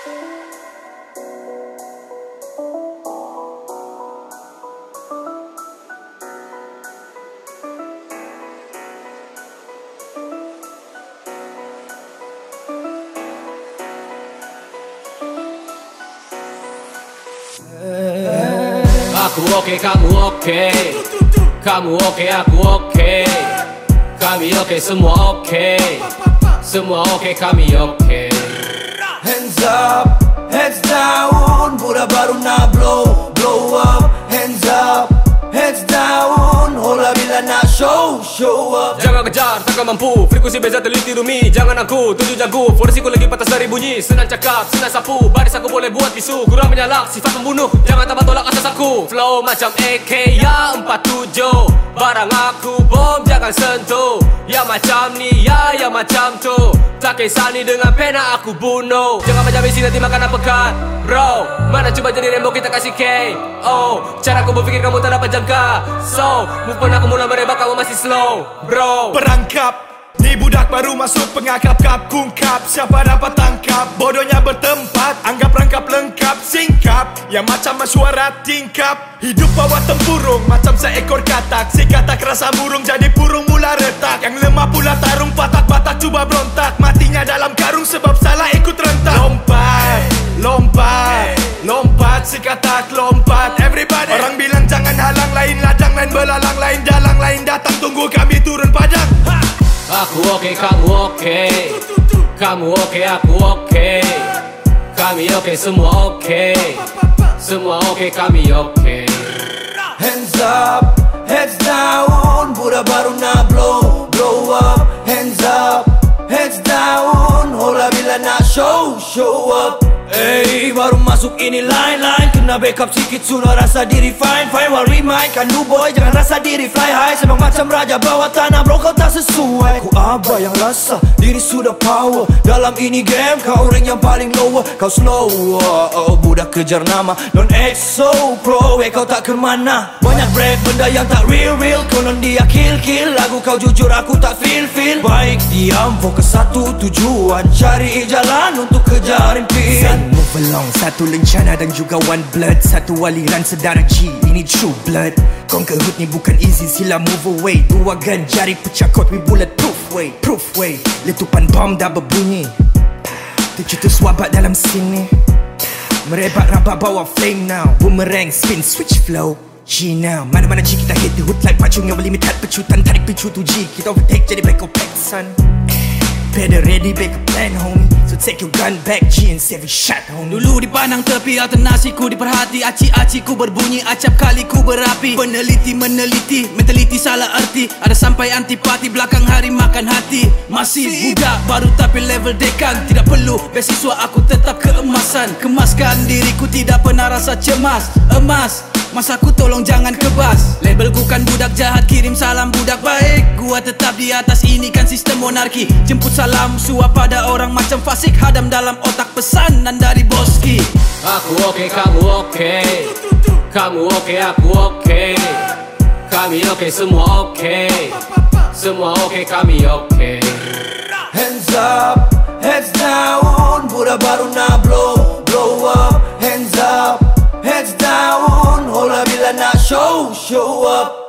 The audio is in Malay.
Aku okey, kamu okey Kamu okey, aku okey Kami okey, semua okey Semua okey, kami okey Hands up, heads down. Budak baru nak blow, blow up. Hands up, heads down. Hola bila nak show, show up. Jangan kejar, takkan mampu. Frekuensi beza teliti rumi. Jangan aku, tuju jago. Foresiku lagi patas dari bunyi. Senang cakap, senang sapu. Baris aku boleh buat bisu Kurang menyalak, sifat pembunuh. Jangan tambah tolak asas aku. Flow macam AK ya 47 Barang aku bom, jangan sentuh. Ya macam ni, ya ya macam tu. Tak kisah ni dengan pena aku bunuh. Jangan macam isi nanti makan apa kan? Bro, mana cuba jadi Rambo kita kasih K Oh, cara aku berfikir kamu tak dapat jangka So, move pun aku mula merebak kamu masih slow. Bro. Perangkap. Ni budak baru masuk pengakap. Kap kungkap. Siapa dapat tangkap? Bodohnya bertempat. Anggap rangkap Yang macam suara tingkap Hidup bawa tempurung. Macam seekor katak Si katak rasa burung Jadi burung mula retak. Yang lemah pula tarung Patak-patak cuba berontak. Matinya dalam karung Sebab salah ikut rentak. Lompat Lompat Lompat si katak lompat. Everybody. Orang bilang jangan halang Lain ladang lain belalang Lain dalang lain. Datang Tunggu kami turun padang ha! Aku okey, kamu okey. Kamu okey, aku okey. Kami okey, semua okey Semua okey, kami okey. Hands up, heads down. Budak baru nak blow, blow up. Hands up, heads down. Hola bila nak show, show up. Hey, baru masuk ini line-line Kena backup sikit sudah rasa diri fine Fine. While remind Kan lu boy jangan rasa diri fly high. Semang macam raja bawah tanah bro kau tak sesuai. Ku abah yang rasa diri sudah power. Dalam ini game kau rank yang paling lower. Kau slow, oh, budak kejar nama. Non exo pro, eh kau tak ke mana? Banyak break benda yang tak real-real Konon dia kill-kill Lagu kau jujur aku tak feel-feel Baik diam fokus satu tujuan. Cari jalan untuk kejar impian. Move along. Satu lencana dan juga one blood. Satu aliran sedara G Ini true blood. Conquer hood ni bukan easy Sila move away. Dua gun jari pecah kot We bulletproof way Proof way. Letupan bom dah berbunyi. Tercutu swabat dalam scene Merebak rabak bawa flame now. Boomerang spin switch flow. G now. Mana-mana G kita hit the hood like pacung. Yang berlimited Pecutan tarik picu tu G. Kita overtake jadi black opaque son Better ready, make a plan, homie. So take your gun back, G, and save a shot, homie. Dulu dipandang tepi alternasiku diperhati. Aci-aciku berbunyi acap kaliku berapi. Peneliti meneliti mentaliti salah arti Ada sampai antipati belakang hari makan hati. Masih budak baru tapi level dekan. Tidak perlu beasiswa aku tetap keemasan. Kemaskan diriku tidak pernah rasa cemas Emas Masaku tolong jangan kebas. Label ku kan budak jahat Kirim salam budak baik. Gua tetap di atas ini kan sistem monarki. Jemput salam suap pada orang macam fasik Hadam dalam otak pesanan dari boski. Aku okey, kamu okey Kamu okey, aku okey Kami okey, semua okey Semua okey, kami okey Hands show, show up.